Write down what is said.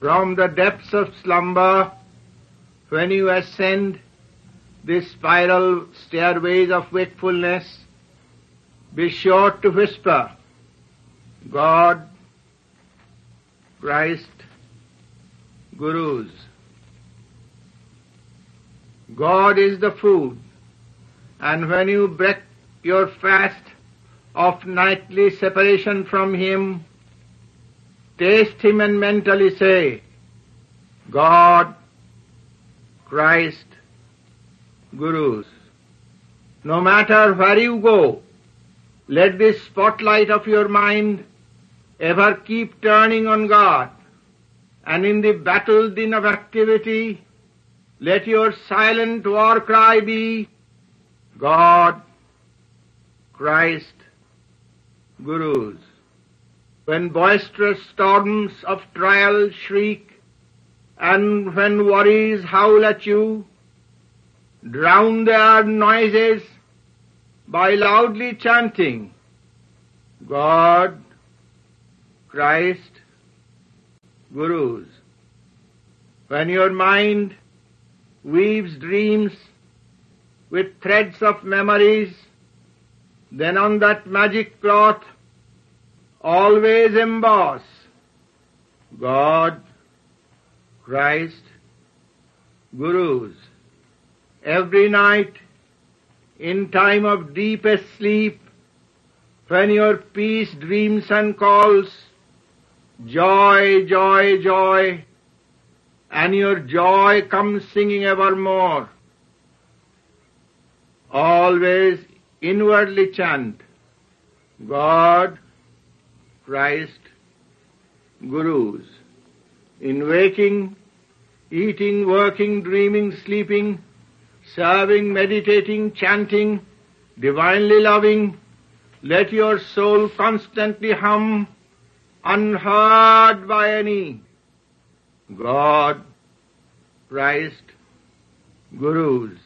from the depths of slumber, when you ascend the spiral stairways of wakefulness, be sure to whisper, God, Christ, Gurus. God is the food, and when you break your fast of nightly separation from Him, taste Him and mentally say, God, Christ, Gurus. No matter where you go, let the spotlight of your mind ever keep turning on God. And in the battle din of activity, let your silent war cry be, God, Christ, Gurus. When boisterous storms of trial shriek, and when worries howl at you, drown their noises by loudly chanting, God, Christ, Gurus. When your mind weaves dreams with threads of memories, then on that magic cloth always emboss God, Christ, Gurus. Every night, in time of deepest sleep, when your peace dreams and calls, joy, joy, joy, and your joy comes singing evermore. Always inwardly chant, God, Christ, Gurus. In waking, eating, working, dreaming, sleeping, serving, meditating, chanting, divinely loving, let your soul constantly hum, unheard by any. God, Christ, Gurus.